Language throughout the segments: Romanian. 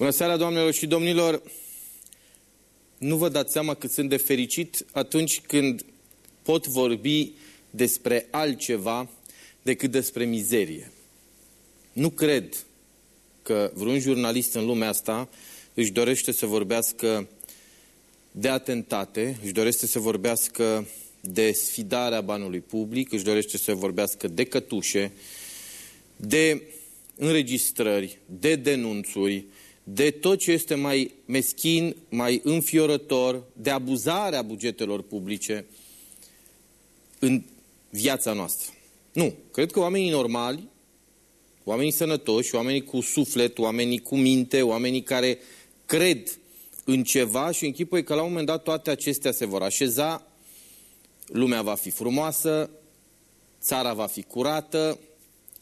Bună seara, doamnelor și domnilor! Nu vă dați seama cât sunt de fericit atunci când pot vorbi despre altceva decât despre mizerie. Nu cred că vreun jurnalist în lumea asta își dorește să vorbească de atentate, își dorește să vorbească de sfidarea banului public, își dorește să vorbească de cătușe, de înregistrări, de denunțuri, de tot ce este mai meschin, mai înfiorător, de abuzarea bugetelor publice în viața noastră. Nu. Cred că oamenii normali, oamenii sănătoși, oamenii cu suflet, oamenii cu minte, oamenii care cred în ceva și închipui că la un moment dat toate acestea se vor așeza, lumea va fi frumoasă, țara va fi curată,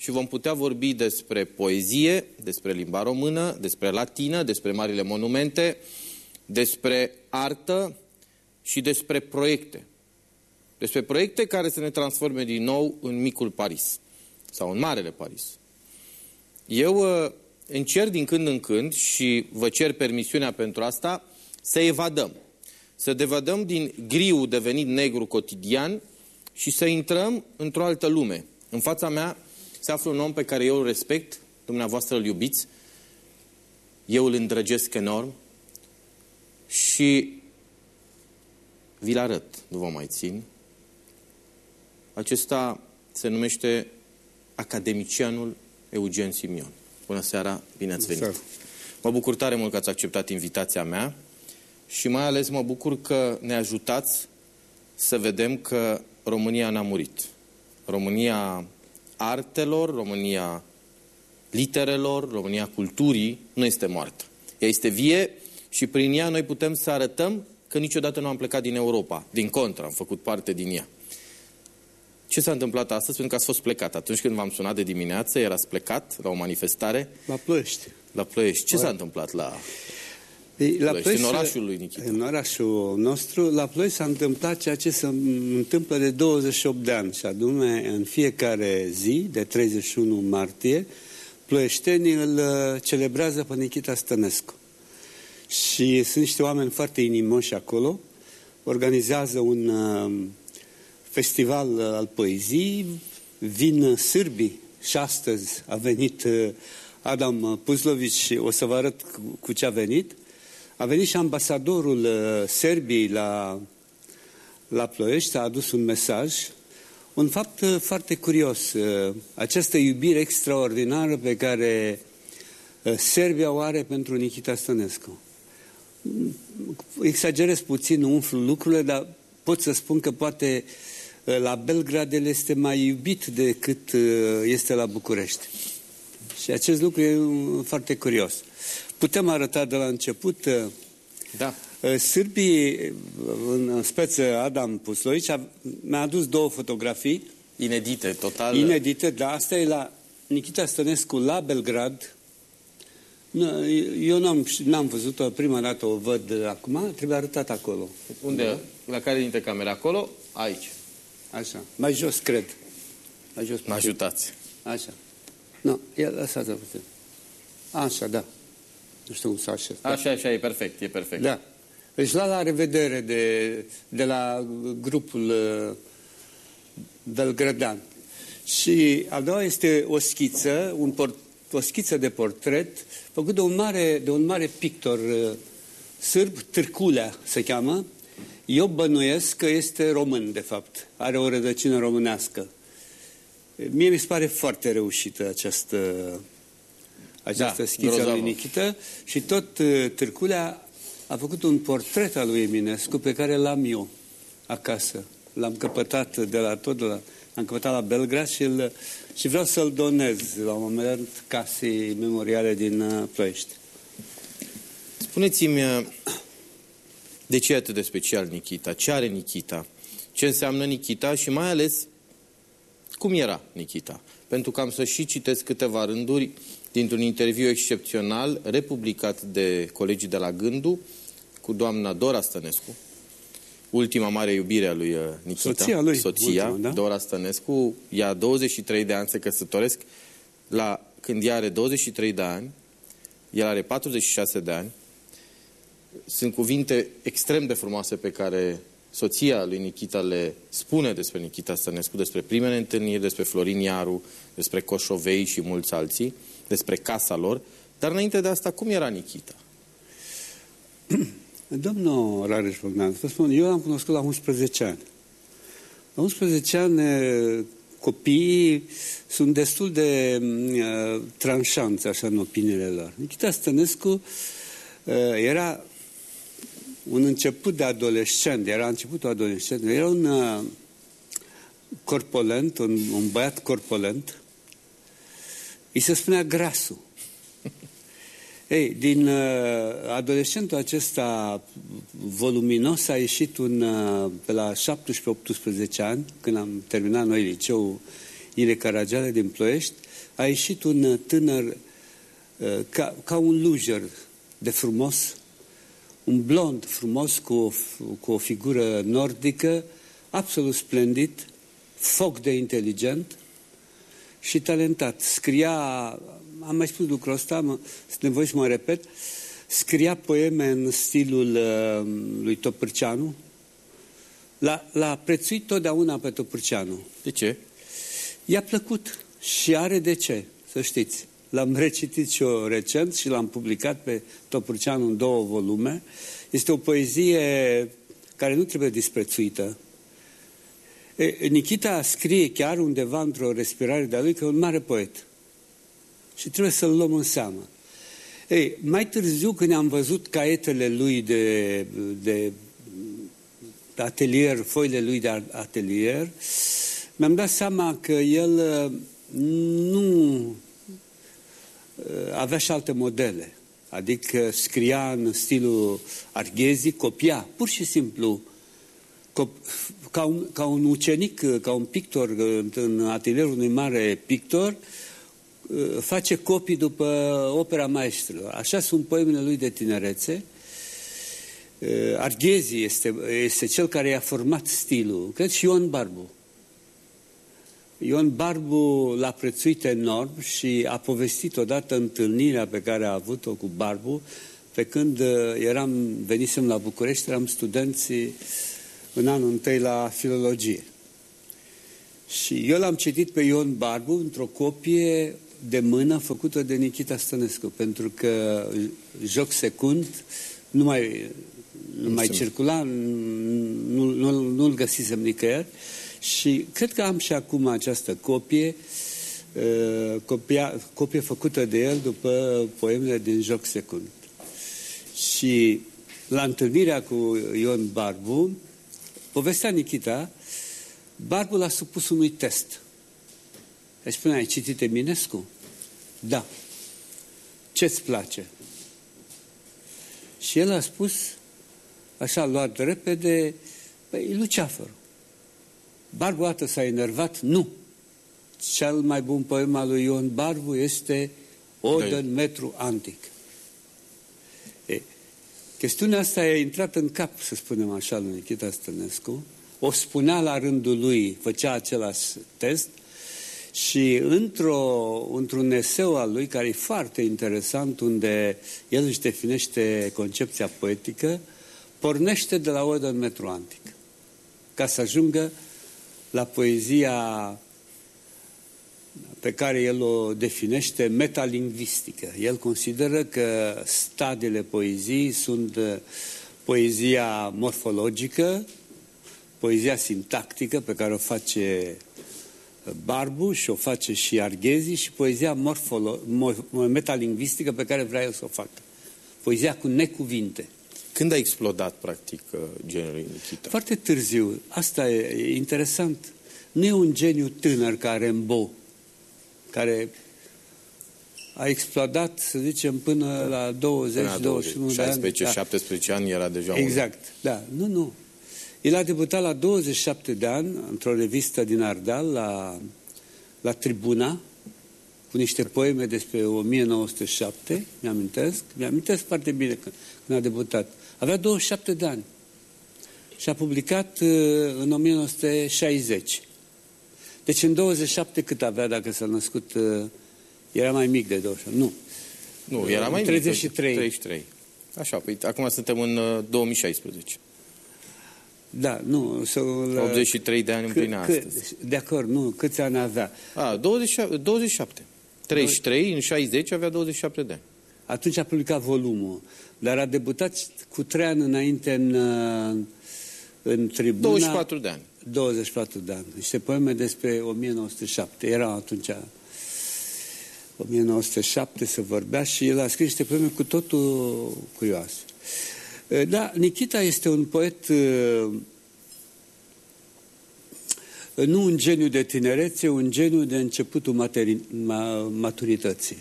și vom putea vorbi despre poezie, despre limba română, despre latină, despre marile monumente, despre artă și despre proiecte. Despre proiecte care să ne transforme din nou în micul Paris sau în marele Paris. Eu uh, încerc din când în când și vă cer permisiunea pentru asta să evadăm. Să devadăm din griu devenit negru cotidian și să intrăm într-o altă lume. În fața mea se află un om pe care eu îl respect, dumneavoastră îl iubiți, eu îl îndrăgesc enorm și vi-l arăt, nu vă mai țin. Acesta se numește academicianul Eugen Simion. Bună seara, bine ați venit. Mă bucur tare mult că ați acceptat invitația mea și mai ales mă bucur că ne ajutați să vedem că România n-a murit. România artelor, România literelor, România culturii nu este moartă. Ea este vie și prin ea noi putem să arătăm că niciodată nu am plecat din Europa. Din contră, am făcut parte din ea. Ce s-a întâmplat astăzi? Pentru că ați fost plecat. Atunci când v-am sunat de dimineață, erați plecat la o manifestare. La Ploiești. La Ploiești. Ce s-a întâmplat la la Ploiești, în orașul lui Nichita. În orașul nostru, la Ploiești s-a întâmplat ceea ce se întâmplă de 28 de ani, și anume în fiecare zi, de 31 martie, ploieștenii îl uh, celebrează pe Nichita Stănescu. Și sunt niște oameni foarte inimoși acolo, organizează un uh, festival uh, al poeziei, vin sârbii și astăzi a venit Adam Puzlovici, o să vă arăt cu ce a venit, a venit și ambasadorul uh, Serbiei la, la Ploiești, a adus un mesaj, un fapt uh, foarte curios. Uh, această iubire extraordinară pe care Serbia o are pentru Nikita Stănescu. Exagerez puțin, umflu lucrurile, dar pot să spun că poate la Belgrad el este mai iubit decât este la București. Și acest lucru e foarte curios. Putem arăta de la început da. Uh, sârbii, în speță Adam Puslovici, mi-a adus două fotografii. Inedite, total. Inedite, da. Asta e la Nikita Stănescu la Belgrad. Eu n-am, n-am văzut-o, prima dată o văd acum, trebuie arătat acolo. Unde? Da. La care dintre camere? Acolo? Aici. Așa. Mai jos, cred. Mai jos. Mă ajutați. Așa. Nu, ia lăsați-o puțin. Așa, da. Nu știu cum să așez. Da. Așa, așa, e perfect, e perfect. Da. Deci la la revedere de, de la grupul uh, belgrădean. Și a doua este o schiță, un port, o schiță de portret făcut de un mare, de un mare pictor uh, sârb, Târculea se cheamă. Eu bănuiesc că este român, de fapt. Are o rădăcină românească. Mie mi se pare foarte reușită această această da, schiță lui Nichita și tot uh, Târculea a făcut un portret al lui Eminescu pe care l-am eu acasă. L-am căpătat de la tot, de la, am căpătat la Belgrad și, îl, și vreau să-l donez la un moment casei memoriale din uh, Ploiești. Spuneți-mi, uh, de ce e atât de special Nikita? Ce are Nikita? Ce înseamnă Nikita și mai ales cum era Nikita? Pentru că am să și citesc câteva rânduri dintr-un interviu excepțional republicat de colegii de la Gându cu doamna Dora Stănescu, ultima mare iubire a lui uh, Nikita, soția, lui, soția ultima, da? Dora Stănescu, ea 23 de ani se căsătoresc, la, când ea are 23 de ani, El are 46 de ani. Sunt cuvinte extrem de frumoase pe care soția lui Nikita le spune despre Nikita Stănescu, despre primele întâlniri, despre Florin Iaru, despre Coșovei și mulți alții, despre casa lor. Dar înainte de asta, cum era Nikita? Domnul Rareș Bogdan, vă spun, eu l-am cunoscut la 11 ani. La 11 ani copiii sunt destul de uh, tranșanți, așa, în opiniile lor. Nikita Stănescu uh, era un început de adolescent, era începutul adolescent, era un uh, corpolent, un, un băiat corpolent, îi se spunea grasul. Ei, din uh, adolescentul acesta voluminos a ieșit un, uh, pe la 17-18 ani, când am terminat noi liceul Ire Caragiale din Ploiești, a ieșit un uh, tânăr uh, ca, ca un lujer de frumos, un blond frumos cu o, cu o figură nordică, absolut splendid, foc de inteligent și talentat. Scria am mai spus lucrul ăsta, mă, sunt nevoie să mă repet, scria poeme în stilul uh, lui Topârceanu. L-a, prețuit totdeauna pe Topârceanu. De ce? I-a plăcut și are de ce, să știți. L-am recitit și eu recent și l-am publicat pe Topârceanu în două volume. Este o poezie care nu trebuie disprețuită. E, Nikita scrie chiar undeva într-o respirare de-a lui că e un mare poet și trebuie să-l luăm în seamă. Ei, mai târziu, când am văzut caietele lui de, de atelier, foile lui de atelier, mi-am dat seama că el uh, nu uh, avea și alte modele. Adică scria în stilul arghezii, copia, pur și simplu, ca un, ca un ucenic, ca un pictor în atelierul unui mare pictor, Uh, face copii după opera maestră. Așa sunt poemele lui de tinerețe. Uh, Arghezi este, este cel care i-a format stilul. Cred și Ion Barbu. Ion Barbu l-a prețuit enorm și a povestit odată întâlnirea pe care a avut-o cu Barbu pe când uh, eram, venisem la București, eram studenți în anul întâi la filologie. Și eu l-am citit pe Ion Barbu într-o copie de mână făcută de Nikita Stănescu, pentru că joc secund nu mai, nu mai circula, nu, nu, nu-l găsisem nicăieri și cred că am și acum această copie, uh, copia, copie făcută de el după poemele din joc secund. Și la întâlnirea cu Ion Barbu, povestea Nikita, Barbu l-a supus unui test – îi spune, ai citit Eminescu? Da. Ce-ți place? Și el a spus, așa luat repede, păi Luceafărul. Barbu atât s-a enervat? Nu. Cel mai bun poem al lui Ion Barbu este Odă în metru antic. E, chestiunea asta a intrat în cap, să spunem așa, lui Nikita Stănescu. O spunea la rândul lui, făcea același test și într-o, într-un eseu al lui, care e foarte interesant, unde el își definește concepția poetică, pornește de la Odă în metru antic, ca să ajungă la poezia pe care el o definește metalingvistică. El consideră că stadiile poeziei sunt uh, poezia morfologică, poezia sintactică pe care o face Barbu și o face și Arghezi și poezia morfolo, metalingvistică pe care vrea eu să o fac. Poezia cu necuvinte. Când a explodat, practic, uh, genul Nikita? Foarte târziu. Asta e, e interesant. Nu e un geniu tânăr care îmbo, care a explodat, să zicem, până la 20, până 21 de ani. 16, 17 ani era deja Exact, un... da. Nu, nu. El a debutat la 27 de ani într-o revistă din Ardeal, la, la Tribuna, cu niște poeme despre 1907, mi-amintesc, mi-amintesc foarte bine când, când a debutat. Avea 27 de ani și a publicat uh, în 1960. Deci în 27 cât avea dacă s-a născut, uh, era mai mic de 27, nu. Nu, era mai 33. mic. 33. Așa, păi acum suntem în uh, 2016. Da, nu. Să, 83 de ani împline astăzi. De acord, nu. Câți ani avea? A, 20, 27. 33, în 60 avea 27 de ani. Atunci a publicat volumul, dar a debutat cu trei ani înainte în, uh, în tribuna... 24 de ani. 24 de ani. Niște poeme despre 1907. Era atunci 1907 să vorbea și el a scris niște poeme cu totul curioase. Da, Nikita este un poet nu un geniu de tinerețe, un geniu de începutul materi, ma, maturității.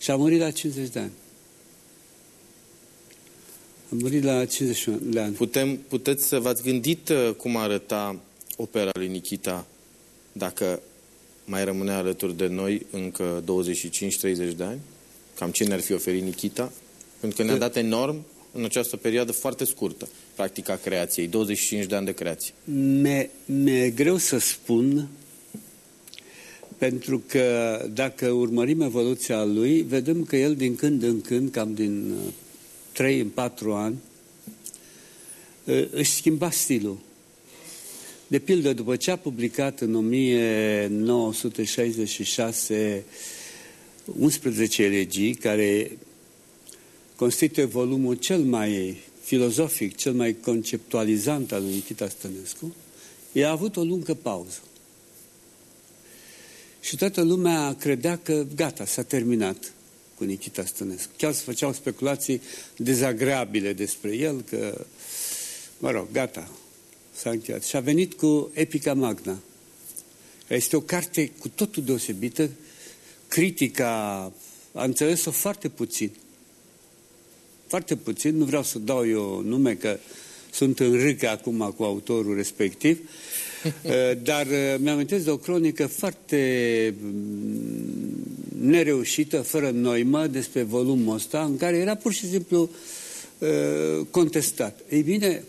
Și a murit la 50 de ani. A murit la 51 de ani. Putem, puteți să v-ați gândit uh, cum arăta opera lui Nikita dacă mai rămânea alături de noi încă 25-30 de ani? Cam ce ne-ar fi oferit Nikita? Pentru că ne-a dat enorm în această perioadă foarte scurtă, practica creației, 25 de ani de creație. Mi-e greu să spun, pentru că dacă urmărim evoluția lui, vedem că el din când în când, cam din 3 în 4 ani, își schimba stilul. De pildă, după ce a publicat în 1966 11 elegii, care constituie volumul cel mai filozofic, cel mai conceptualizant al lui Nikita Stănescu, i-a avut o lungă pauză. Și toată lumea credea că gata, s-a terminat cu Nikita Stănescu. Chiar se făceau speculații dezagreabile despre el, că, mă rog, gata, s-a încheiat. Și a venit cu Epica Magna. Este o carte cu totul deosebită. Critica a înțeles-o foarte puțin. Foarte puțin, nu vreau să dau eu nume, că sunt în râcă acum cu autorul respectiv, dar uh, mi-am de o cronică foarte mm, nereușită, fără noimă, despre volumul ăsta, în care era pur și simplu uh, contestat. Ei bine,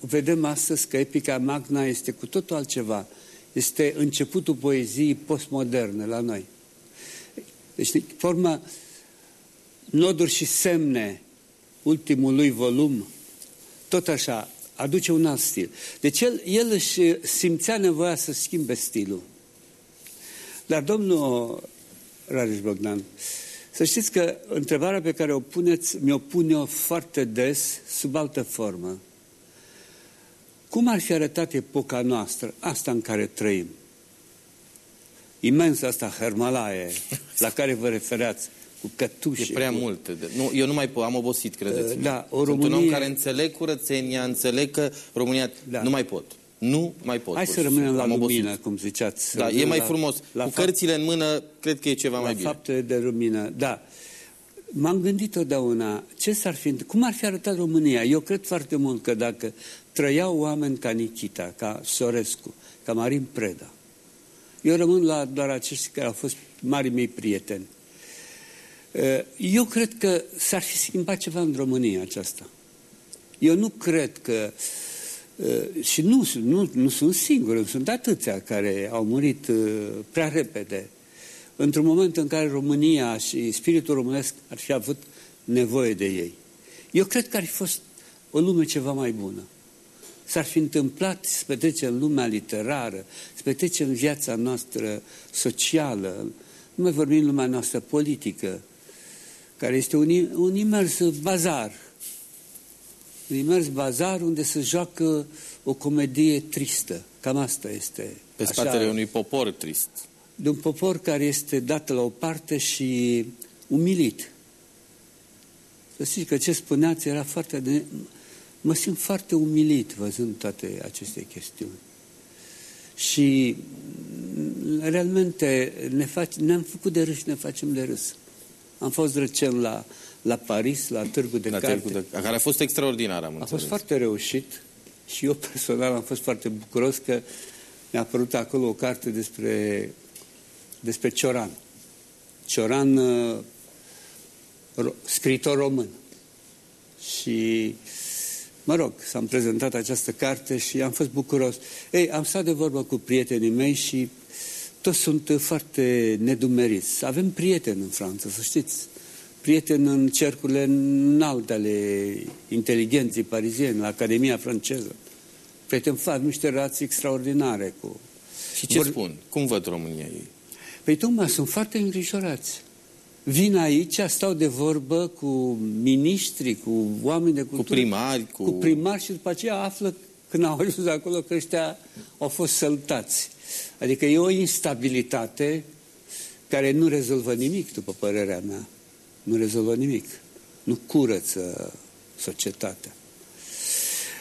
vedem astăzi că Epica Magna este cu totul altceva. Este începutul poeziei postmoderne la noi. Deci, forma noduri și semne, ultimul lui volum, tot așa, aduce un alt stil. Deci el, el își simțea nevoia să schimbe stilul. Dar domnul Rareș Bogdan, să știți că întrebarea pe care o puneți, mi-o pun eu foarte des, sub altă formă. Cum ar fi arătat epoca noastră, asta în care trăim? Imensa asta Hermalaie, la care vă refereați, cu cătușe. E prea cu... mult. Nu, eu nu mai pot, am obosit, credeți Da, o Sunt Românie... un om care înțeleg curățenia, înțeleg că România... Da. Nu mai pot. Nu mai pot. Hai să rămânem la lumină, obosit. cum ziceați. Da, e mai la, frumos. La cu fapt, cărțile în mână, cred că e ceva la mai bine. La fapte de lumină, da. M-am gândit totdeauna, ce s-ar fi, cum ar fi arătat România? Eu cred foarte mult că dacă trăiau oameni ca Nikita, ca Sorescu, ca Marin Preda, eu rămân la doar acești care au fost mari mei prieteni. Eu cred că s-ar fi schimbat ceva în România aceasta. Eu nu cred că și nu, nu, nu sunt singur, sunt atâția care au murit prea repede într-un moment în care România și spiritul românesc ar fi avut nevoie de ei. Eu cred că ar fi fost o lume ceva mai bună. S-ar fi întâmplat să petrece în lumea literară, să petrece în viața noastră socială, nu mai vorbim în lumea noastră politică, care este un, un imers bazar. Un imers bazar unde se joacă o comedie tristă. Cam asta este. Pe spatele așa, unui popor trist. De un popor care este dat la o parte și umilit. Să știți că ce spuneați era foarte... De... Mă simt foarte umilit văzând toate aceste chestiuni. Și realmente ne fac, ne-am făcut de râs, ne facem de râs. Am fost recent la, la Paris, la Târgu de la Carte. de, care a fost extraordinar, am A fost foarte reușit și eu personal am fost foarte bucuros că mi-a apărut acolo o carte despre, despre Cioran. Cioran, uh, ro, scriitor român. Și, mă rog, s-am prezentat această carte și am fost bucuros. Ei, am stat de vorbă cu prietenii mei și toți sunt foarte nedumeriți. Avem prieteni în Franța, să știți. Prieten în cercurile înalte ale inteligenței pariziene, la Academia franceză. Prieten fac niște relații extraordinare cu... Și ce Vor... spun? Cum văd România ei? Păi tocmai sunt foarte îngrijorați. Vin aici, stau de vorbă cu miniștri, cu oameni de cultură. Cu primari. Cu, cu primari și după aceea află când au ajuns acolo că ăștia au fost săltați. Adică e o instabilitate care nu rezolvă nimic, după părerea mea. Nu rezolvă nimic. Nu curăță societatea.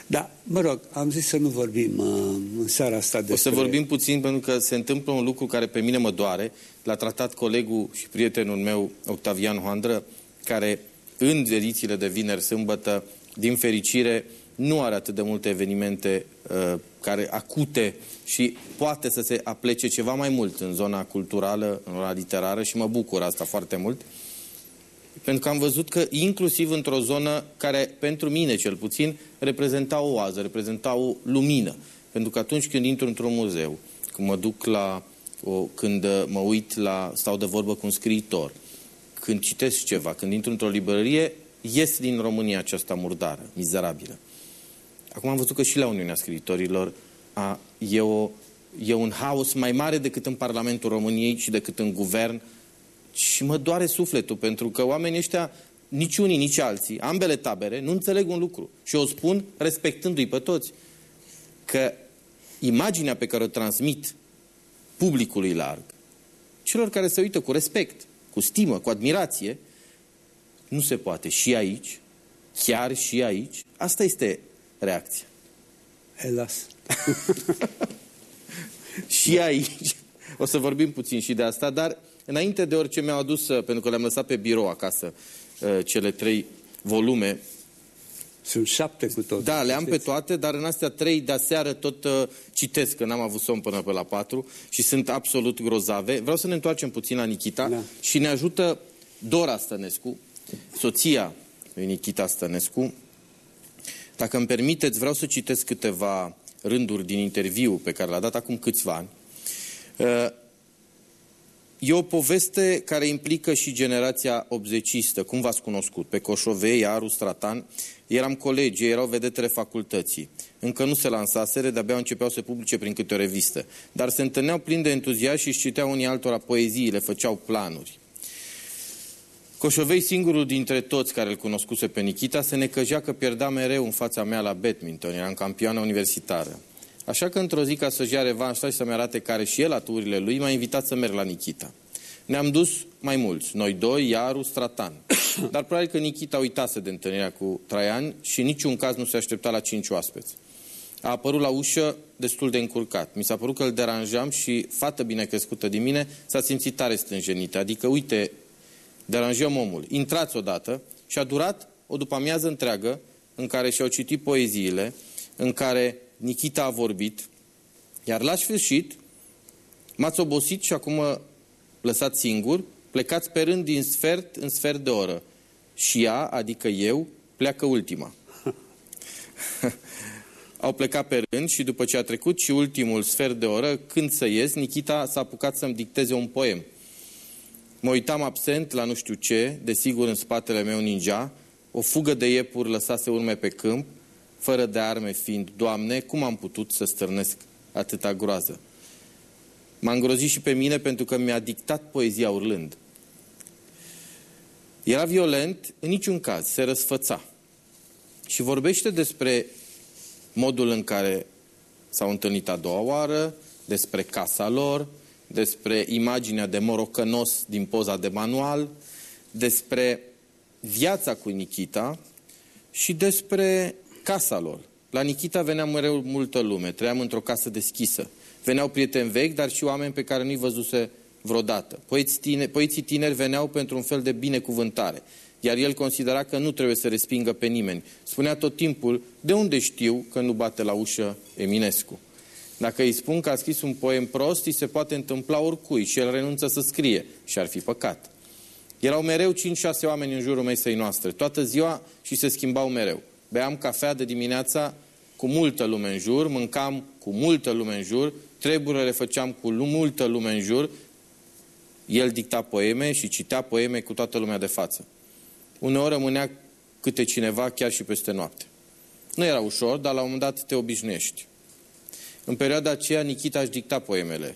Da, mă rog, am zis să nu vorbim uh, în seara asta despre... O să vorbim puțin pentru că se întâmplă un lucru care pe mine mă doare. L-a tratat colegul și prietenul meu, Octavian Hoandră, care în edițiile de vineri, sâmbătă, din fericire, nu are atât de multe evenimente uh, care acute și poate să se aplece ceva mai mult în zona culturală, în zona literară și mă bucur asta foarte mult. Pentru că am văzut că inclusiv într-o zonă care, pentru mine cel puțin, reprezenta o oază, reprezenta o lumină. Pentru că atunci când intru într-un muzeu, când mă duc la, o, când mă uit la, stau de vorbă cu un scriitor, când citesc ceva, când intru într-o librărie, ies din România aceasta murdară, mizerabilă. Acum am văzut că și la Uniunea Scriitorilor a, e, o, e un haos mai mare decât în Parlamentul României și decât în guvern și mă doare sufletul, pentru că oamenii ăștia, nici unii, nici alții, ambele tabere, nu înțeleg un lucru. Și o spun respectându-i pe toți. Că imaginea pe care o transmit publicului larg, celor care se uită cu respect, cu stimă, cu admirație, nu se poate. Și aici, chiar și aici, asta este reacția. Elas. și aici, o să vorbim puțin și de asta, dar Înainte de orice mi-au adus, uh, pentru că le-am lăsat pe birou acasă, uh, cele trei volume. Sunt șapte cu tot. Da, le am pe toate, dar în astea trei de aseară tot uh, citesc, că n-am avut somn până pe la patru și sunt absolut grozave. Vreau să ne întoarcem puțin la Nikita da. și ne ajută Dora Stănescu, soția lui Nikita Stănescu. Dacă îmi permiteți, vreau să citesc câteva rânduri din interviu pe care l-a dat acum câțiva ani. E o poveste care implică și generația obzecistă, cum v-ați cunoscut, pe Coșovei, Aru, Stratan. Eram colegi, erau vedetele facultății. Încă nu se lansaseră, de-abia începeau să publice prin câte o revistă. Dar se întâlneau plini de entuziasm și își citeau unii altora poeziile, făceau planuri. Coșovei, singurul dintre toți care îl cunoscuse pe Nikita, se necăjea că pierdea mereu în fața mea la badminton, era în campioană universitară. Așa că într-o zi, ca să-și ia revanșa și să-mi arate care și el aturile lui, m-a invitat să merg la Nikita. Ne-am dus mai mulți, noi doi, Iaru, Stratan. Dar probabil că Nikita uitase de întâlnirea cu Traian și niciun caz nu se aștepta la cinci oaspeți. A apărut la ușă destul de încurcat. Mi s-a părut că îl deranjam și, fată bine crescută din mine, s-a simțit tare stânjenită. Adică, uite, deranjăm omul. Intrați odată și a durat o după amiază întreagă în care și-au citit poeziile, în care Nikita a vorbit, iar la sfârșit m-ați obosit și acum lăsat singur, plecați pe rând din sfert în sfert de oră. Și ea, adică eu, pleacă ultima. Au plecat pe rând și după ce a trecut și ultimul sfert de oră, când să ies, Nikita s-a apucat să-mi dicteze un poem. Mă uitam absent la nu știu ce, desigur în spatele meu ninja, o fugă de iepuri lăsase urme pe câmp, fără de arme fiind, Doamne, cum am putut să stârnesc atâta groază? M-a îngrozit și pe mine pentru că mi-a dictat poezia urlând. Era violent, în niciun caz, se răsfăța. Și vorbește despre modul în care s-au întâlnit a doua oară, despre casa lor, despre imaginea de morocănos din poza de manual, despre viața cu Nikita și despre casa lor. La Nikita venea mereu multă lume, trăiam într-o casă deschisă. Veneau prieteni vechi, dar și oameni pe care nu-i văzuse vreodată. Poeții tineri, poeții tineri veneau pentru un fel de binecuvântare, iar el considera că nu trebuie să respingă pe nimeni. Spunea tot timpul, de unde știu că nu bate la ușă Eminescu? Dacă îi spun că a scris un poem prost, îi se poate întâmpla oricui și el renunță să scrie și ar fi păcat. Erau mereu 5-6 oameni în jurul mesei noastre, toată ziua și se schimbau mereu. Beam cafea de dimineața cu multă lume în jur, mâncam cu multă lume în jur, treburile le făceam cu multă lume în jur, el dicta poeme și citea poeme cu toată lumea de față. Uneori rămânea câte cineva chiar și peste noapte. Nu era ușor, dar la un moment dat te obișnuiești. În perioada aceea, Nikita își dicta poemele.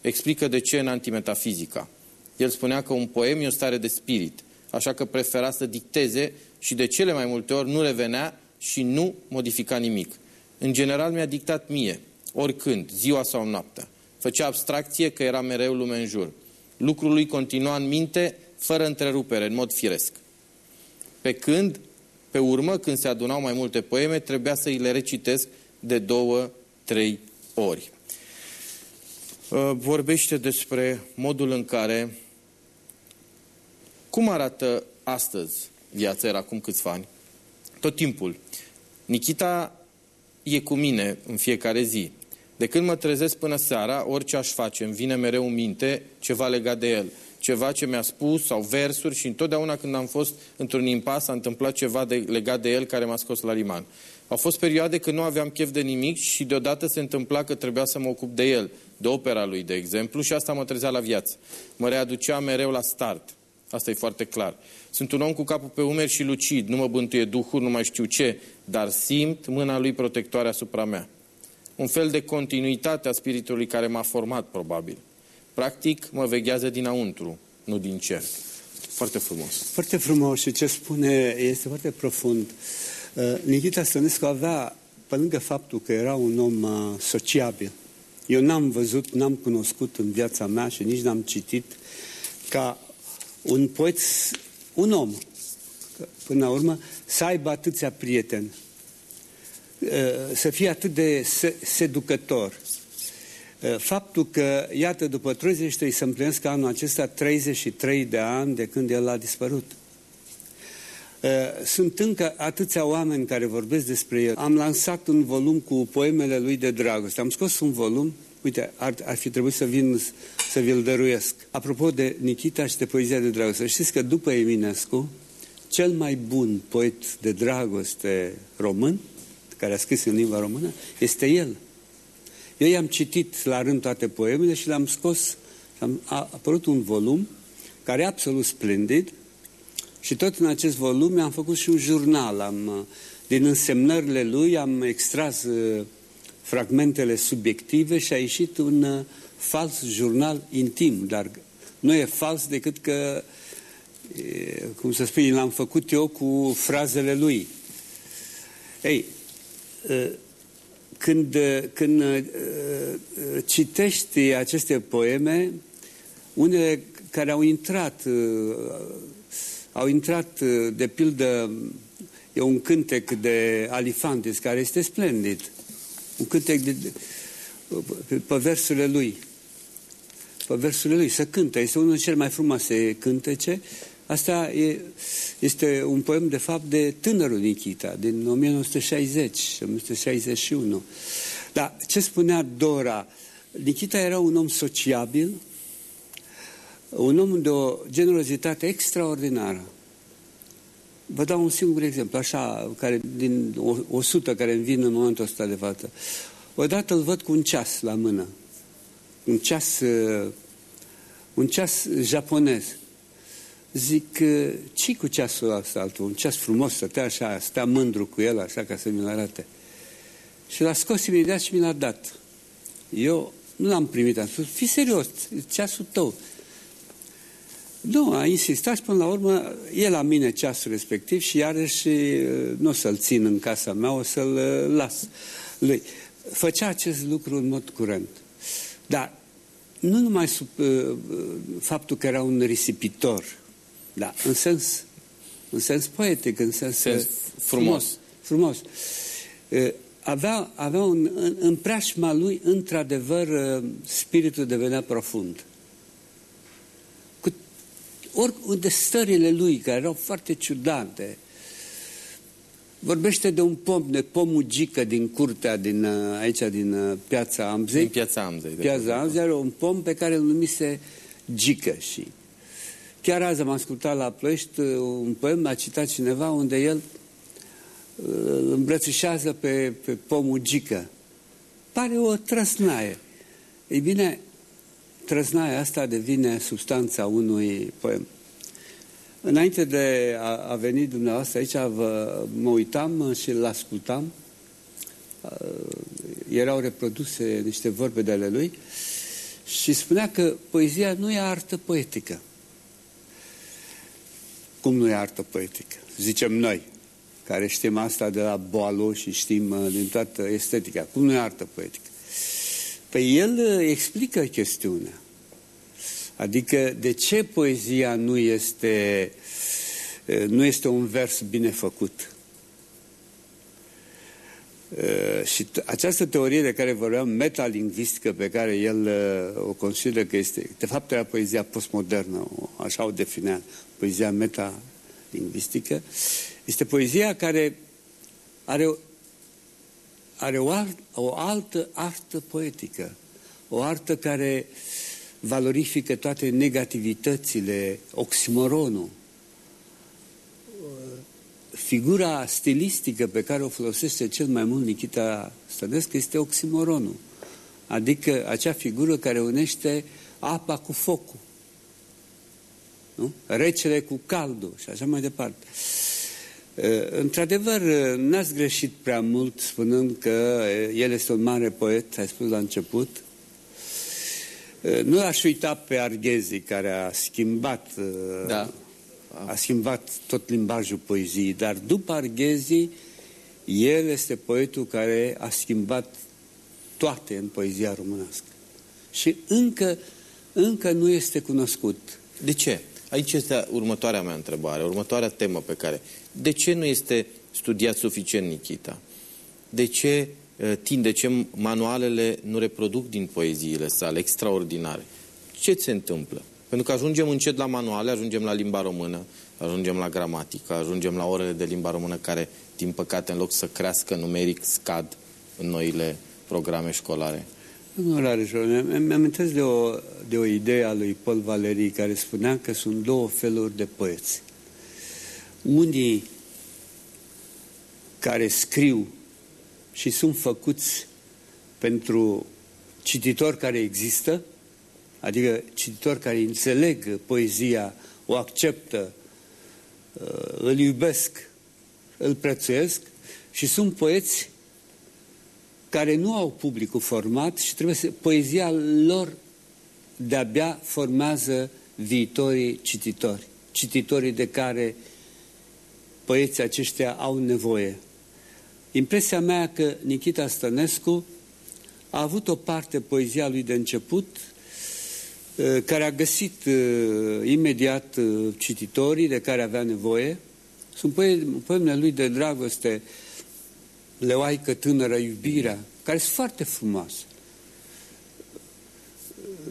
Explică de ce în antimetafizica. El spunea că un poem e o stare de spirit, așa că prefera să dicteze și de cele mai multe ori nu revenea și nu modifica nimic. În general mi-a dictat mie, oricând, ziua sau noaptea. Făcea abstracție că era mereu lume în jur. Lucrul lui continua în minte, fără întrerupere, în mod firesc. Pe când, pe urmă, când se adunau mai multe poeme, trebuia să îi le recitesc de două, trei ori. Uh, vorbește despre modul în care, cum arată astăzi viața, era acum câțiva ani, tot timpul. Nikita e cu mine în fiecare zi. De când mă trezesc până seara, orice aș face, îmi vine mereu în minte ceva legat de el. Ceva ce mi-a spus sau versuri și întotdeauna când am fost într-un impas a întâmplat ceva de, legat de el care m-a scos la liman. Au fost perioade când nu aveam chef de nimic și deodată se întâmpla că trebuia să mă ocup de el, de opera lui, de exemplu, și asta mă trezea la viață. Mă readucea mereu la start. Asta e foarte clar. Sunt un om cu capul pe umeri și lucid, nu mă bântuie Duhul, nu mai știu ce, dar simt mâna lui protectoare asupra mea. Un fel de continuitate a spiritului care m-a format, probabil. Practic, mă veghează dinăuntru, nu din cer. Foarte frumos. Foarte frumos și ce spune este foarte profund. Uh, Nikita Stănescu avea, pe lângă faptul că era un om uh, sociabil, eu n-am văzut, n-am cunoscut în viața mea și nici n-am citit ca un poet, un om, până la urmă, să aibă atâția prieteni, uh, să fie atât de seducător. Faptul că, iată, după 33 să împlinesc anul acesta 33 de ani de când el a dispărut. Sunt încă atâția oameni care vorbesc despre el. Am lansat un volum cu poemele lui de dragoste. Am scos un volum, uite, ar, ar fi trebuit să vin să vi-l dăruiesc. Apropo de Nikita și de poezia de dragoste, știți că după Eminescu, cel mai bun poet de dragoste român, care a scris în limba română, este el. Eu i-am citit la rând toate poemele și le-am scos, am, a apărut un volum care e absolut splendid, și tot în acest volum am făcut și un jurnal. Am, uh, din însemnările lui am extras uh, fragmentele subiective și a ieșit un uh, fals jurnal intim, dar nu e fals decât că, cum să spun, l-am făcut eu cu frazele lui. Ei, când, când citești aceste poeme, unele care au intrat au intrat, uh, de pildă, e un cântec de Alifantis, care este splendid. Un cântec de, de, pe, pe versurile lui. Pe versurile lui, să cântă. Este unul dintre cele mai frumoase cântece. Asta e, este un poem, de fapt, de tânărul Nikita, din 1960, 1961. Dar ce spunea Dora? Nikita era un om sociabil, un om de o generozitate extraordinară. Vă dau un singur exemplu, așa, care, din 100 care îmi vin în momentul ăsta de față. Odată îl văd cu un ceas la mână. Un ceas, uh, un ceas japonez. Zic, uh, ce cu ceasul ăsta altul? Un ceas frumos, stătea așa, stătea mândru cu el, așa, ca să mi-l arate. Și l-a scos imediat și mi l-a dat. Eu nu l-am primit, am spus, fii serios, ceasul tău. Nu, a insistat și până la urmă e la mine ceasul respectiv și iarăși nu o să-l țin în casa mea, o să-l las lui. Făcea acest lucru în mod curent. Dar nu numai sub uh, faptul că era un risipitor, da, în sens, în sens poetic, în sens, sens frumos. frumos. frumos. Uh, avea, avea un, în, în preajma lui, într-adevăr, uh, spiritul devenea profund ori de stările lui, care erau foarte ciudate. Vorbește de un pom, de pomul Gică din curtea, din, uh, aici, din uh, piața Amzei. Din piața Amzei. Piața Amzei are un pom pe care îl numise Gică și chiar azi am ascultat la Plăști uh, un poem, a citat cineva, unde el îl îmbrățișează pe, pe pomul Gică. Pare o trăsnaie. Ei bine, trăznaia asta devine substanța unui poem. Înainte de a, a veni dumneavoastră aici, vă, mă uitam și îl ascultam. Uh, erau reproduse niște vorbe de ale lui și spunea că poezia nu e artă poetică. Cum nu e artă poetică? Zicem noi, care știm asta de la Boalo și știm uh, din toată estetica. Cum nu e artă poetică? Păi el uh, explică chestiunea. Adică de ce poezia nu este, nu este un vers bine făcut? Și această teorie de care vorbeam, metalingvistică, pe care el o consideră că este, de fapt era poezia postmodernă, așa o definea, poezia metalingvistică, este poezia care are, are o, o altă artă poetică, o artă care uh, valorifică toate negativitățile, oximoronul. Figura stilistică pe care o folosește cel mai mult Nikita Stănescu este oximoronul. Adică acea figură care unește apa cu focul. Nu? Recele cu caldul și așa mai departe. Într-adevăr, n-ați greșit prea mult spunând că el este un mare poet, ai spus la început, Eh, nu aș uita pe Arghezi, care a schimbat, eh, da. a schimbat tot limbajul poeziei, dar după Arghezi, el este poetul care a schimbat toate în poezia românească. Și încă, încă nu este cunoscut. De ce? Aici este următoarea mea întrebare, următoarea temă pe care... De ce nu este studiat suficient Nikita? De ce Eh, tinde, ce manualele nu reproduc din poeziile sale, extraordinare. Ce se întâmplă? Pentru că ajungem încet la manuale, ajungem la limba română, ajungem la gramatică, ajungem la orele de limba română care, din păcate, în loc să crească numeric, scad în noile programe școlare. Nu, Rareșor, îmi amintesc de o, de o idee a lui Paul Valerii care spunea că sunt două feluri de poeți. Unii care scriu și sunt făcuți pentru cititori care există, adică cititori care înțeleg poezia, o acceptă, uh, îl iubesc, îl prețuiesc și sunt poeți care nu au publicul format și trebuie să, poezia lor de-abia formează viitorii cititori, cititorii de care poeții aceștia au nevoie. Impresia mea că Nikita Stănescu a avut o parte poezia lui de început uh, care a găsit uh, imediat uh, cititorii de care avea nevoie. Sunt poemele lui de dragoste, Leoaică tânără, iubirea, care sunt foarte frumoase.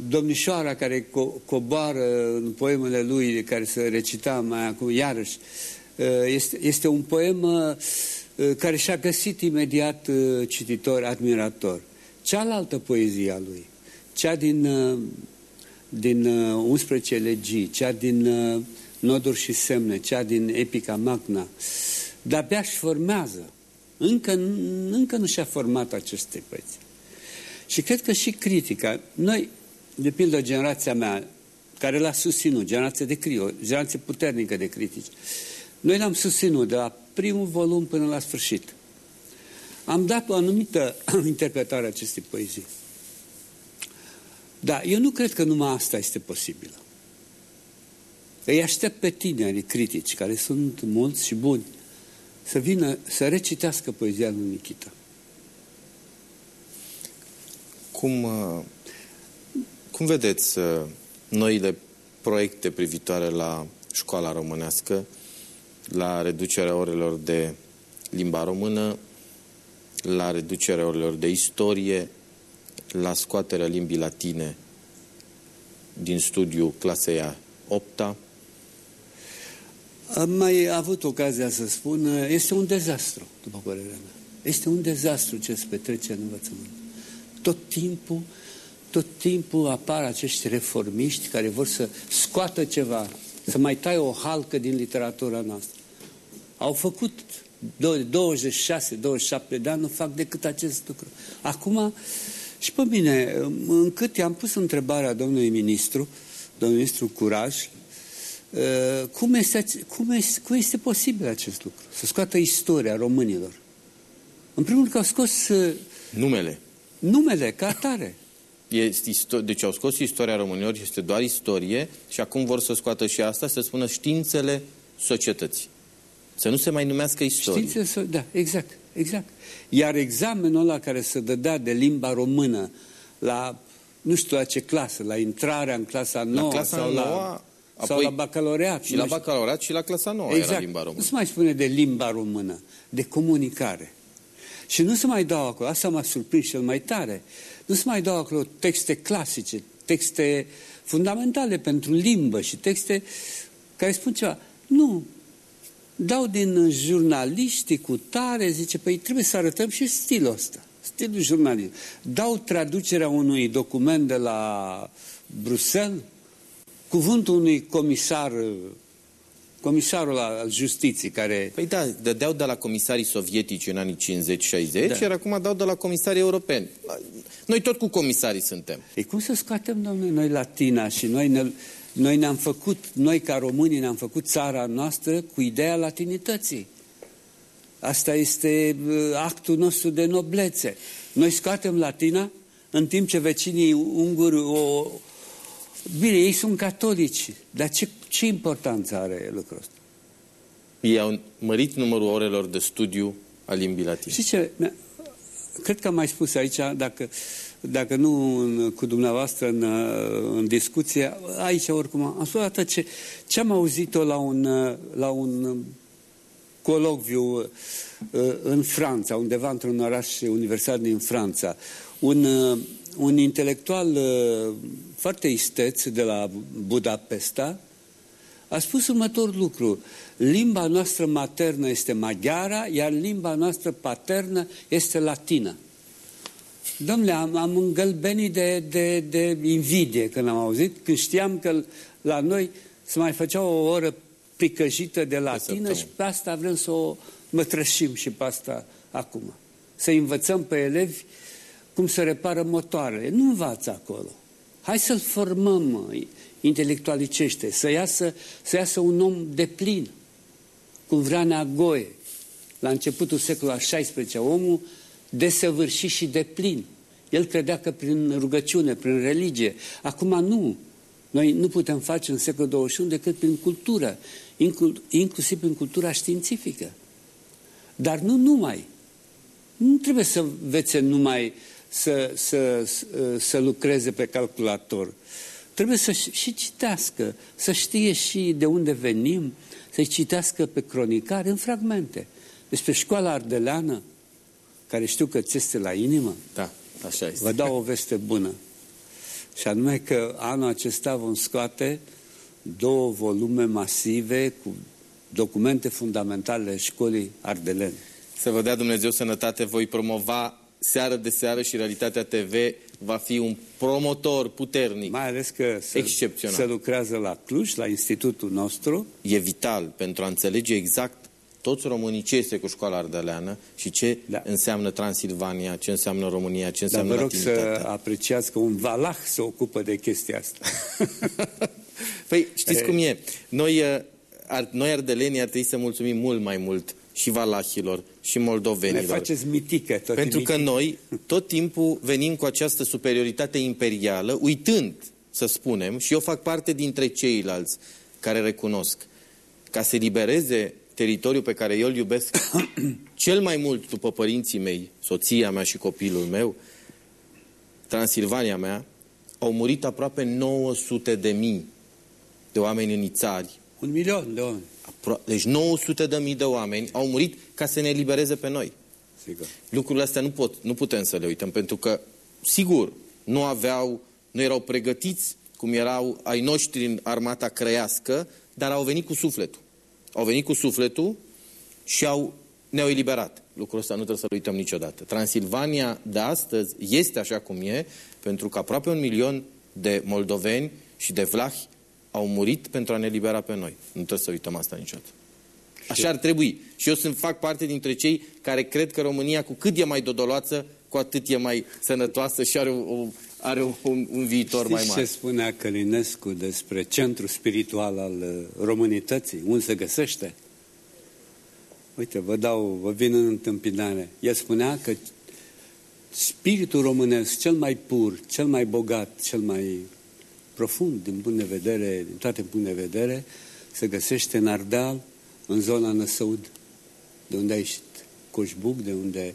Domnișoara care co- coboară în poemele lui, de care se recita mai acum, iarăși, este, este un poem Uh, care și-a găsit imediat uh, cititor, admirator. Cealaltă poezie a lui, cea din, uh, din 11 legii, cea din Noduri și semne, cea din Epica Magna, de-abia își formează. Încă, încă nu și-a format aceste poeții. Și cred că și critica, noi, de pildă generația mea, care l-a susținut, generația de crio, generație puternică de critici, noi l-am susținut de la primul volum până la sfârșit. Am dat o anumită interpretare a acestei poezii. Dar eu nu cred că numai asta este posibilă. Îi aștept pe tinerii critici, care sunt mulți și buni, să vină să recitească poezia lui Nikita. Cum, uh, cum vedeți uh, noile proiecte privitoare la școala românească la reducerea orelor de limba română, la reducerea orelor de istorie, la scoaterea limbii latine din studiu clasei a 8 -a. Am mai avut ocazia să spun, este un dezastru, după părerea mea. Este un dezastru ce se petrece în învățământ. Tot timpul, tot timpul apar acești reformiști care vor să scoată ceva, să mai tai o halcă din literatura noastră. Au făcut 26-27 de ani, nu fac decât acest lucru. Acum, și pe mine, încât i-am pus întrebarea domnului ministru, domnul ministru Curaj, Uh, cum este, cum, este, cum este posibil acest lucru? Să scoată istoria românilor. În primul rând că au scos... Uh, numele. Numele, ca atare. Este deci au scos istoria românilor, este doar istorie și acum vor să scoată și asta, să spună științele societății. Să nu se mai numească istorie. Științele, da, exact, exact. Iar examenul ăla care se dădea de limba română la, nu știu la ce clasă, la intrarea în clasa nouă la clasa sau nouă, la Apoi, sau la bacalaureat. Și la bacalaureat și la clasa nouă exact. era limba română. Nu se mai spune de limba română, de comunicare. Și nu se mai dau acolo, asta m-a surprins cel mai tare, nu se mai dau acolo texte clasice, texte fundamentale pentru limbă și texte care spun ceva. Nu, dau din jurnaliștii cu tare, zice, păi trebuie să arătăm și stilul ăsta, stilul jurnalist. Dau traducerea unui document de la Bruxelles, cuvântul unui comisar, comisarul al justiției, care... Păi da, dădeau de la comisarii sovietici în anii 50-60, da. iar acum dau de la comisarii europeni. Noi tot cu comisarii suntem. Ei, cum să scoatem, domnule, noi latina și noi ne, noi ne-am făcut, noi ca românii ne-am făcut țara noastră cu ideea latinității. Asta este uh, actul nostru de noblețe. Noi scoatem latina în timp ce vecinii unguri o, Bine, ei sunt catolici, dar ce, ce importanță are lucrul ăsta? Ei au mărit numărul orelor de studiu a limbii latine. Și ce? Cred că am mai spus aici, dacă, dacă nu în, cu dumneavoastră în, în discuție, aici oricum am spus atât ce, ce am auzit-o la un, la un colocviu uh, în Franța, undeva într-un oraș universal din Franța. Un, uh, un intelectual uh, foarte isteț de la Budapesta a spus următorul lucru. Limba noastră maternă este maghiara, iar limba noastră paternă este latină. Domnule, am, am îngălbenit de, de, de invidie când am auzit, când știam că la noi se mai făcea o oră plicăjită de latină și pe asta vrem să o mătrășim și pe asta acum. Să învățăm pe elevi cum să repară motoarele. Nu învață acolo. Hai să-l formăm intelectualicește, să iasă, să iasă un om de plin, cum vrea Neagoe, la începutul secolului al XVI, omul desăvârșit și de plin. El credea că prin rugăciune, prin religie. Acum nu. Noi nu putem face în secolul 21 decât prin cultură, inclusiv prin cultura științifică. Dar nu numai. Nu trebuie să învețe numai să, să, să lucreze pe calculator. Trebuie să și citească, să știe și de unde venim, să citească pe cronicare în fragmente. Despre școala ardeleană, care știu că ți este la inimă. Da, așa este. Vă dau o veste bună. Și anume că anul acesta vom scoate două volume masive cu documente fundamentale școlii ardelene. Să vă dea Dumnezeu sănătate, voi promova seară de seară și Realitatea TV va fi un promotor puternic. Mai ales că se, excepțional. se lucrează la Cluj, la institutul nostru. E vital pentru a înțelege exact toți românii ce este cu școala ardeleană și ce da. înseamnă Transilvania, ce înseamnă România, ce înseamnă Dar vă rog să apreciați că un valah se ocupă de chestia asta. păi știți e... cum e? Noi, uh, ar, noi ardelenii ar trebui să mulțumim mult mai mult și valahilor și moldovenilor. Ne faceți mitică. Tot Pentru mitică. că noi tot timpul venim cu această superioritate imperială, uitând să spunem, și eu fac parte dintre ceilalți care recunosc, ca să libereze teritoriul pe care eu îl iubesc cel mai mult după părinții mei, soția mea și copilul meu, Transilvania mea, au murit aproape 900 de mii de oameni în țari. Un milion de oameni. Deci 900 de mii de oameni au murit ca să ne elibereze pe noi. Sigur. Lucrurile astea nu, pot, nu putem să le uităm, pentru că, sigur, nu aveau, nu erau pregătiți cum erau ai noștri în armata creiască, dar au venit cu sufletul. Au venit cu sufletul și au, ne-au eliberat. Lucrul ăsta nu trebuie să-l uităm niciodată. Transilvania de astăzi este așa cum e, pentru că aproape un milion de moldoveni și de vlahi au murit pentru a ne libera pe noi. Nu trebuie să uităm asta niciodată. Așa ar trebui. Și eu sunt, fac parte dintre cei care cred că România, cu cât e mai dodoloață, cu atât e mai sănătoasă și are o, o are un, un viitor Știți mai mare. ce spunea Călinescu despre centru spiritual al uh, românității? Unde se găsește? Uite, vă dau, vă vin în întâmpinare. El spunea că spiritul românesc cel mai pur, cel mai bogat, cel mai profund din punct de vedere, din toate punct de vedere, se găsește în Ardeal, în zona Năsăud, de unde a ieșit Coșbuc, de unde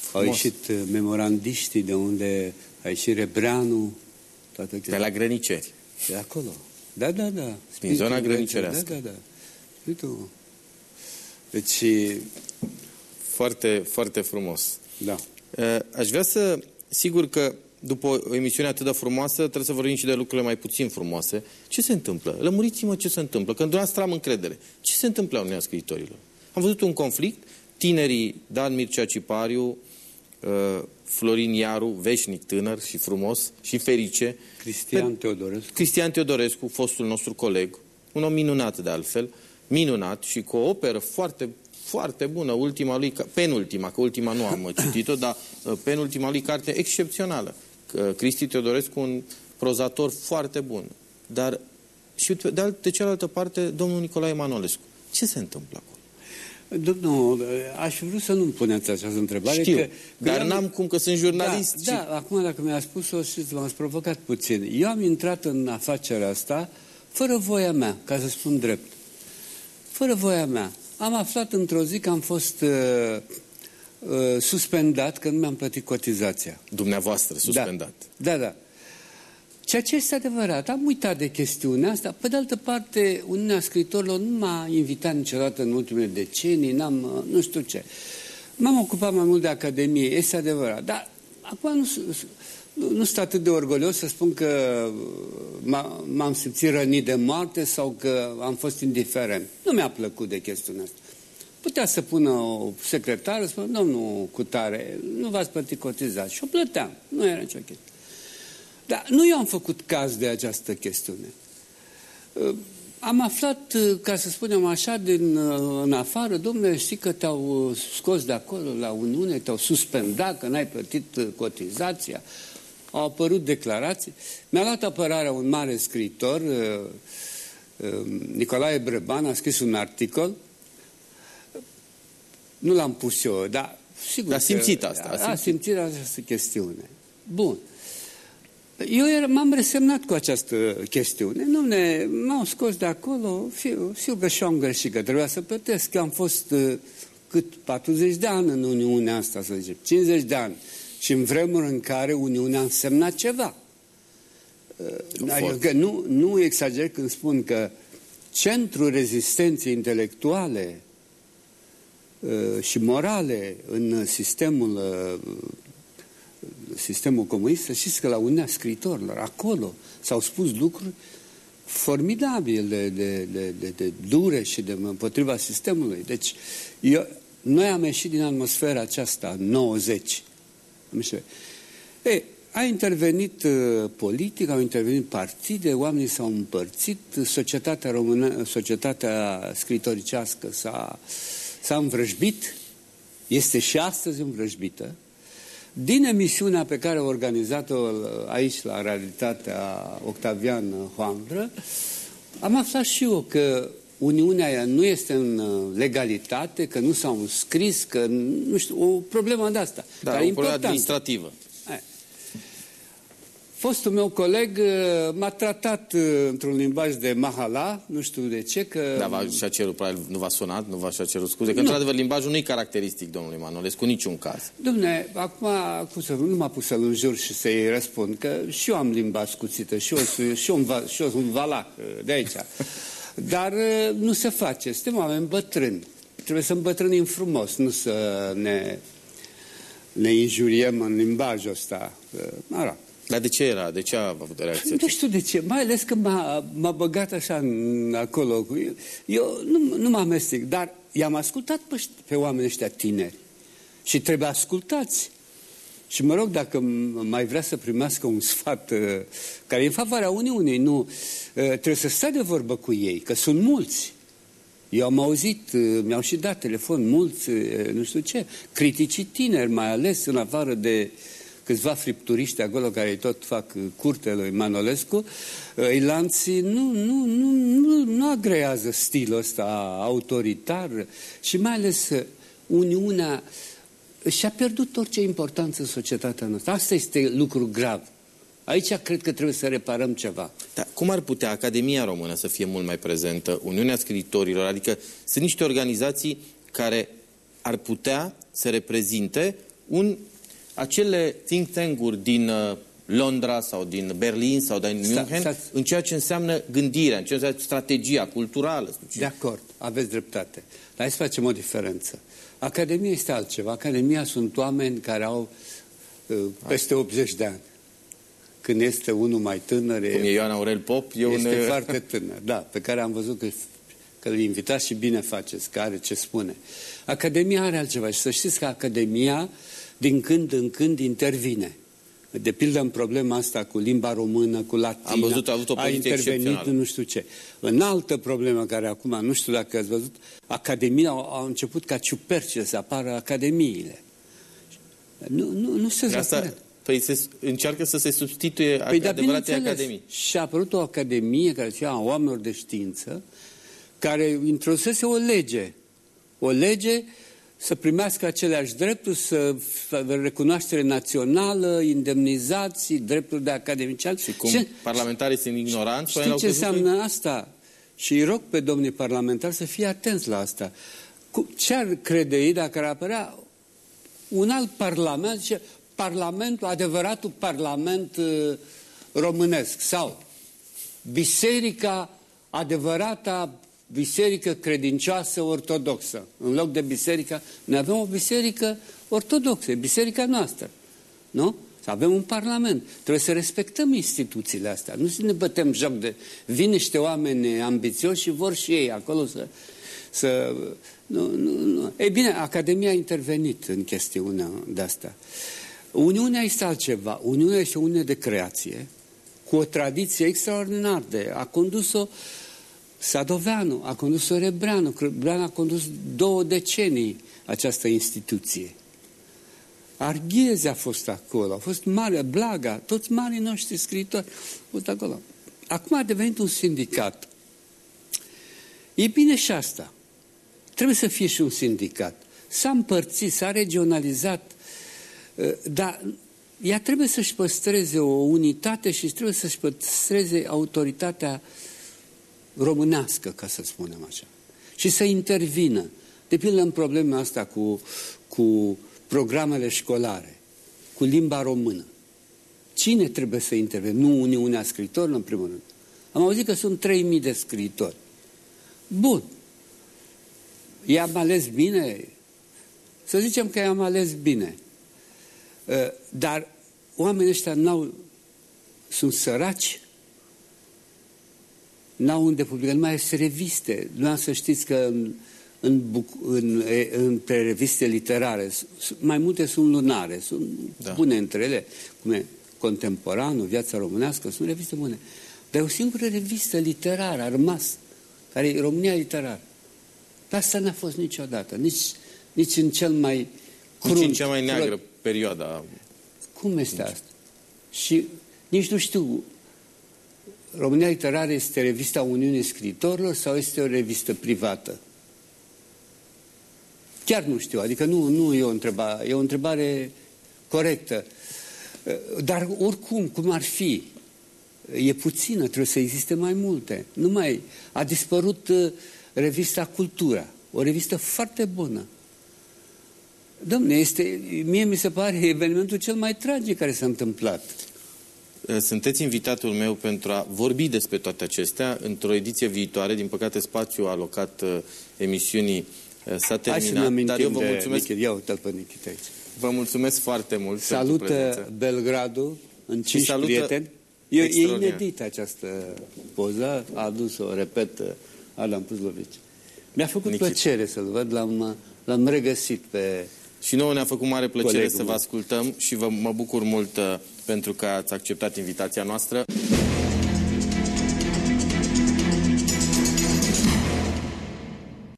Frumos. au ieșit uh, memorandiștii, de unde a ieșit Rebreanu, toate Pe la grăniceri. De acolo. Da, da, da. Din zona grănicerească. Da, da, da. Spiritul. Deci... Foarte, foarte frumos. Da. Uh, aș vrea să, sigur că după o emisiune atât de frumoasă, trebuie să vorbim și de lucrurile mai puțin frumoase. Ce se întâmplă? Lămuriți-mă ce se întâmplă. Când dumneavoastră am încredere. Ce se întâmplă la Uniunea Scriitorilor? Am văzut un conflict, tinerii Dan Mircea Cipariu, uh, Florin Iaru, veșnic tânăr și frumos și ferice. Cristian Teodorescu. Cristian Teodorescu, fostul nostru coleg, un om minunat de altfel, minunat și cu o operă foarte, foarte bună, ultima lui, penultima, că ultima nu am citit-o, dar uh, penultima lui carte excepțională. Cristi Teodorescu, un prozator foarte bun. Dar și de, de cealaltă parte, domnul Nicolae Manolescu. Ce se întâmplă acolo? Domnul, aș vrea să nu-mi puneți această întrebare. Știu, că, dar n-am cum, că sunt jurnalist. Da, și... da acum dacă mi-a spus-o, și m-ați provocat puțin. Eu am intrat în afacerea asta fără voia mea, ca să spun drept. Fără voia mea. Am aflat într-o zi că am fost uh, uh, suspendat, că nu mi-am plătit cotizația. Dumneavoastră, suspendat. Da, da. da. Ceea ce este adevărat. Am uitat de chestiunea asta. Pe de altă parte, Uniunea Scritorilor nu m-a invitat niciodată în ultimele decenii, n-am, nu știu ce. M-am ocupat mai mult de Academie, este adevărat. Dar acum nu, nu, nu sunt atât de orgolios să spun că m-am simțit rănit de moarte sau că am fost indiferent. Nu mi-a plăcut de chestiunea asta. Putea să pună o secretară, să spună, domnul Cutare, nu v-ați plătit cotizat. Și o plăteam. Nu era nicio chestie. Dar nu eu am făcut caz de această chestiune. Uh, am aflat, uh, ca să spunem așa, din uh, în afară, domnule, știi că te-au scos de acolo la Uniune, te-au suspendat, că n-ai plătit cotizația. Au apărut declarații. Mi-a luat apărarea un mare scriitor, Nicolae Breban, a scris un articol. Nu l-am pus eu, dar sigur A simțit asta. A simțit, a simțit această chestiune. Bun. Eu m-am resemnat cu această chestiune. Nu ne, m-au scos de acolo, fiu, fiu că și-am greșit, că trebuia să plătesc. Eu am fost uh, cât 40 de ani în Uniunea asta, să zicem, 50 de ani. Și în vremuri în care Uniunea a însemnat ceva. Uh, adică nu, nu exager când spun că centrul rezistenței intelectuale uh, și morale în sistemul sistemul comunist, să știți că la Uniunea Scriitorilor, acolo s-au spus lucruri formidabile de, de, de, de, de dure și de împotriva sistemului. Deci, eu, noi am ieșit din atmosfera aceasta, 90. Ei, a intervenit uh, politic, au intervenit partide, oamenii s-au împărțit, societatea română, societatea scritoricească s-a, s-a învrăjbit, este și astăzi învrăjbită, din emisiunea pe care a organizat-o aici, la Realitatea Octavian Hoandră, am aflat și eu că Uniunea nu este în uh, legalitate, că nu s-au înscris, că nu știu, o problemă de asta. Da, dar o problemă administrativă. Fostul meu coleg uh, m-a tratat uh, într-un limbaj de mahala, nu știu de ce, că... Da, v-a și-a cerut, probabil nu v-a sunat, nu v-a și-a cerut scuze, că nu. într-adevăr limbajul nu e caracteristic domnului Manolescu, niciun caz. Domne, acum, cum să, nu m-a pus să-l înjur și să-i răspund, că și eu am limba scuțită, și eu, și eu, un, și eu sunt un valac uh, de aici. Dar nu se face, suntem oameni bătrâni. Trebuie să îmbătrânim frumos, nu să ne, ne injuriem în limbajul ăsta. Mă rog. Dar de ce era? De ce a avut reacție? Nu știu de ce, mai ales că m-a, băgat așa în, acolo. Eu, eu nu, nu mă amestec, dar i-am ascultat pe, pe oamenii ăștia tineri. Și trebuie ascultați. Și mă rog, dacă mai vrea să primească un sfat uh, care e în favoarea Uniunii, nu, uh, trebuie să stai de vorbă cu ei, că sunt mulți. Eu am auzit, uh, mi-au și dat telefon mulți, uh, nu știu ce, criticii tineri, mai ales în afară de uh, câțiva fripturiști acolo care tot fac curte lui Manolescu, ilanții nu, nu, nu, nu, nu agrează stilul ăsta autoritar și mai ales Uniunea și-a pierdut orice importanță în societatea noastră. Asta este lucru grav. Aici cred că trebuie să reparăm ceva. Dar cum ar putea Academia Română să fie mult mai prezentă, Uniunea Scriitorilor, adică sunt niște organizații care ar putea să reprezinte un, acele think tank-uri din uh, Londra sau din Berlin sau din München în ceea ce înseamnă gândirea, în ceea ce înseamnă strategia culturală. De acord, aveți dreptate. Dar hai să facem o diferență. Academia este altceva. Academia sunt oameni care au uh, peste 80 de ani. Când este unul mai tânăr... Cum e Ioan Aurel Pop, e Este un... foarte tânăr, da, pe care am văzut că, că îl invitați și bine faceți, că are ce spune. Academia are altceva și să știți că Academia din când în când intervine. De pildă în problema asta cu limba română, cu latina, Am văzut, a, avut o a intervenit nu știu ce. În altă problemă care acum, nu știu dacă ați văzut, Academia a început ca ciuperce să apară academiile. Nu, nu, nu se Asta, Păi se încearcă să se substituie păi, adevărate academii. Și a apărut o academie care se cheamă oamenilor de știință, care introdusese o lege. O lege să primească aceleași drepturi, să recunoaștere națională, indemnizații, drepturi de academician. Și cum și, parlamentarii sunt ignoranți? Știi ce înseamnă că... asta? Și îi rog pe domnii parlamentari să fie atenți la asta. Ce ar crede ei dacă ar apărea un alt parlament, zice, parlamentul, adevăratul parlament uh, românesc sau biserica, adevărata biserică credincioasă ortodoxă. În loc de biserică, noi avem o biserică ortodoxă, biserica noastră. Nu? Să avem un parlament. Trebuie să respectăm instituțiile astea. Nu să ne bătem joc de... Vin niște oameni ambițioși și vor și ei acolo să... să nu, nu, nu. Ei bine, Academia a intervenit în chestiunea de asta. Uniunea este altceva. Uniunea este o uniune de creație, cu o tradiție extraordinar de... A condus-o Sadoveanu, a condus-o Rebreanu. Rebreanu a condus două decenii această instituție. Arghezi a fost acolo, a fost mare, Blaga, toți marii noștri scriitori au fost acolo. Acum a devenit un sindicat. E bine și asta. Trebuie să fie și un sindicat. S-a împărțit, s-a regionalizat Ă, dar ea trebuie să-și păstreze o unitate și trebuie să-și păstreze autoritatea românească, ca să spunem așa. Și să intervină. De pildă în problema asta cu, cu programele școlare, cu limba română. Cine trebuie să intervină? Nu Uniunea Scriitorilor, în primul rând. Am auzit că sunt 3.000 de scriitori. Bun. I-am ales bine? Să zicem că i-am ales bine. Uh, dar oamenii ăștia n-au, sunt săraci, n-au unde publica, nu mai este reviste. Nu să știți că în, în, în, în, pe reviste literare, mai multe sunt lunare, sunt da. bune între ele, cum e Contemporanul, Viața Românească, sunt reviste bune. Dar e o singură revistă literară a rămas, care e România Literară. Dar asta n-a fost niciodată, nici, nici în cel mai crunt. Nici în cea mai neagră perioada. Cum este asta? Și nici nu știu, România Literară este revista Uniunii Scritorilor sau este o revistă privată? Chiar nu știu, adică nu, nu e o întrebare, e o întrebare corectă. Dar oricum, cum ar fi? E puțină, trebuie să existe mai multe. Nu mai a dispărut uh, revista Cultura, o revistă foarte bună. Domne, este, mie mi se pare evenimentul cel mai tragic care s-a întâmplat. Eh, sunteți invitatul meu pentru a vorbi despre toate acestea într-o ediție viitoare. Din păcate, spațiul alocat uh, emisiunii uh, s-a terminat. Hai dar eu vă mulțumesc. Nichid. Ia uite pe Nichid aici. Vă mulțumesc foarte mult Salută Belgradul în cinci salută prieteni. E, e inedit această poză, a adus-o, repet, Adam Puzlovici. Mi-a făcut Nichid. plăcere să-l văd, l-am regăsit pe și nouă ne-a făcut mare plăcere Colegul să vă ascultăm și vă, mă bucur mult uh, pentru că ați acceptat invitația noastră.